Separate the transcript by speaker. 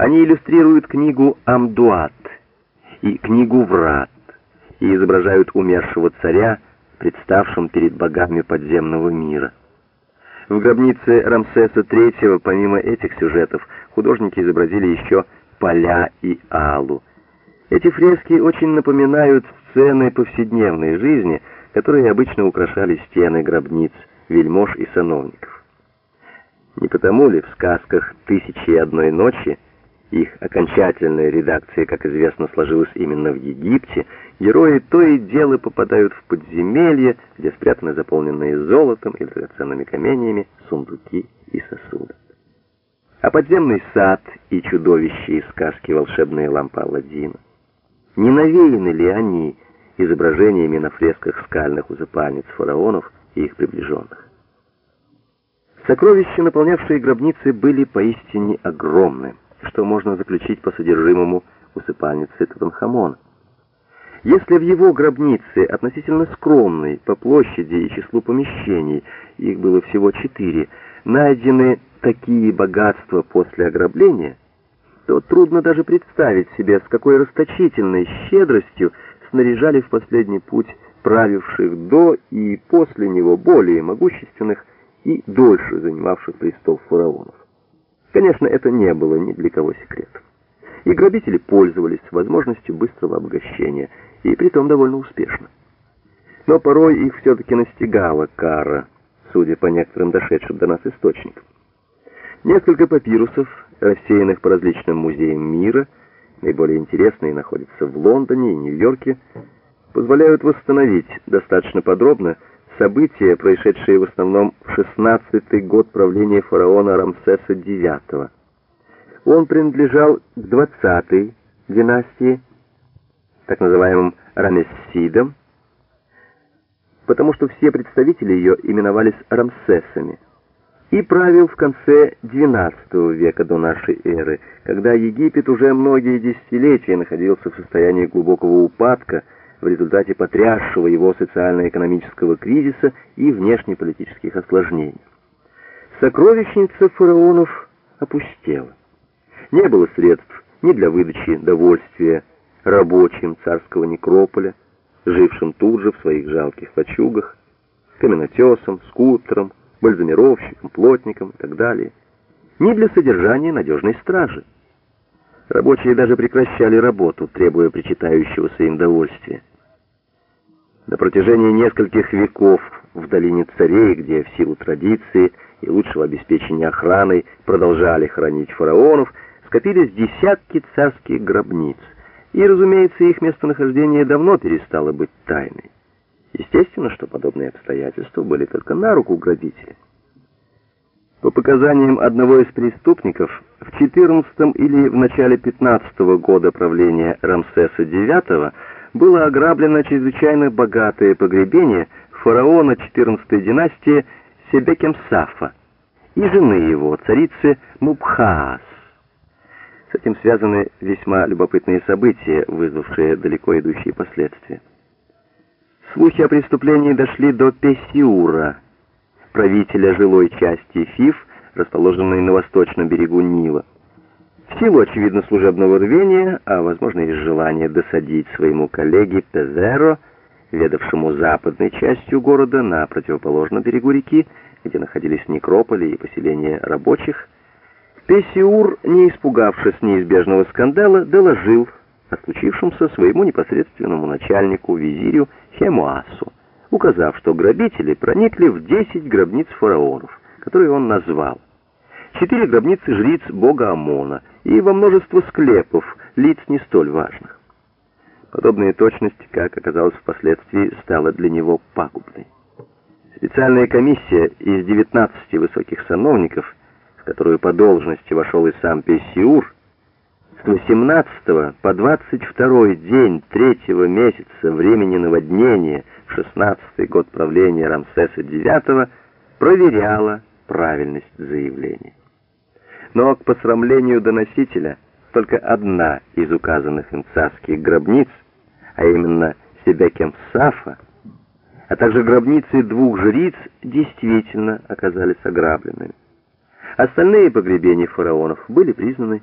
Speaker 1: Они иллюстрируют книгу «Амдуат» и книгу «Врат» и изображают умершего царя, представшим перед богами подземного мира. В гробнице Рамсеса III, помимо этих сюжетов, художники изобразили еще поля и алу. Эти фрески очень напоминают сцены повседневной жизни, которые обычно украшали стены гробниц вельмож и сановников. Не потому ли в сказках «Тысячи и одной ночи» их окончательная редакция, как известно, сложилась именно в Египте, герои то и дело попадают в подземелье, где спрятаны заполненные золотом и драгоценными каменьями сундуки и сосуды. А подземный сад и чудовище из сказки «Волшебная лампа Аладдина» не навеяны ли они изображениями на фресках скальных усыпальниц фараонов и их приближенных? Сокровища, наполнявшие гробницы, были поистине огромны что можно заключить по содержимому усыпальницы Тутанхамона. Если в его гробнице, относительно скромной по площади и числу помещений, их было всего четыре, найдены такие богатства после ограбления, то трудно даже представить себе, с какой расточительной щедростью снаряжали в последний путь правивших до и после него более могущественных и дольше занимавших престол фараонов. Конечно, это не было ни для кого секретом. И грабители пользовались возможностью быстрого обогащения, и притом довольно успешно. Но порой их все-таки настигала кара, судя по некоторым дошедшим до нас источникам. Несколько папирусов, рассеянных по различным музеям мира, наиболее интересные находятся в Лондоне и Нью-Йорке, позволяют восстановить достаточно подробно события, происшедшие в основном в 16-й год правления фараона Рамсеса IX. Он принадлежал к 20-й династии, так называемым Рамессидам, потому что все представители ее именовались Рамсесами, и правил в конце XII века до нашей эры, когда Египет уже многие десятилетия находился в состоянии глубокого упадка, в результате потрясшего его социально-экономического кризиса и внешнеполитических осложнений. Сокровищница фараонов опустела. Не было средств ни для выдачи довольствия рабочим царского некрополя, жившим тут же в своих жалких лачугах, каменотесам, скульпторам, бальзамировщикам, плотникам и так далее, ни для содержания надежной стражи. Рабочие даже прекращали работу, требуя причитающегося им довольствия. На протяжении нескольких веков в долине царей, где в силу традиции и лучшего обеспечения охраной продолжали хранить фараонов, скопились десятки царских гробниц, и, разумеется, их местонахождение давно перестало быть тайной. Естественно, что подобные обстоятельства были только на руку грабителям. По показаниям одного из преступников, в 14 или в начале 15 года правления Рамсеса IX было ограблено чрезвычайно богатое погребение фараона 14 династии Себекемсафа и жены его, царицы Мубхаас. С этим связаны весьма любопытные события, вызвавшие далеко идущие последствия. Слухи о преступлении дошли до Песиура, правителя жилой части Фиф, расположенной на восточном берегу Нила. Силу, очевидно, служебного рвения, а, возможно, из желания досадить своему коллеге Пезеро, ведавшему западной частью города на противоположном берегу реки, где находились некрополи и поселения рабочих, Песиур, не испугавшись неизбежного скандала, доложил о случившемся своему непосредственному начальнику, визирю Хемуасу, указав, что грабители проникли в десять гробниц фараонов, которые он назвал. Четыре гробницы жриц бога Амона и во множество склепов, лиц не столь важных. Подобная точность, как оказалось впоследствии, стала для него пагубной. Специальная комиссия из 19 высоких сановников, в которую по должности вошел и сам Пессиур, с 18 по 22 день третьего месяца времени наводнения в 16 год правления Рамсеса IX проверяла правильность заявления. Но к посрамлению доносителя только одна из указанных им царских гробниц, а именно Себекем Сафа, а также гробницы двух жриц действительно оказались ограбленными. Остальные погребения фараонов были признаны